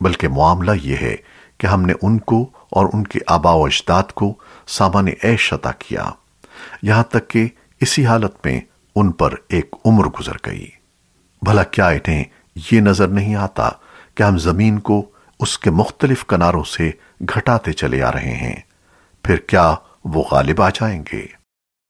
بلکہ معاملہ یہ ہے کہ ہم نے ان کو اور ان کے آبا و اجداد کو سامان عیش عطا کیا، یہاں تک کہ اسی حالت میں ان پر ایک عمر گزر گئی۔ بھلا کیا انہیں یہ نظر نہیں آتا کہ ہم زمین کو اس کے مختلف کناروں سے گھٹاتے چلے آ رہے ہیں، پھر کیا وہ غالب آ جائیں گے؟